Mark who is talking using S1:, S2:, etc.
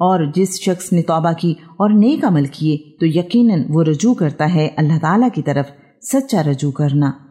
S1: और जिस शख्स ने तौबा की और नेक अमल किए तो यकीनन वो रजू करता है अल्लाह ताला की तरफ़। सच्चा रजू करना।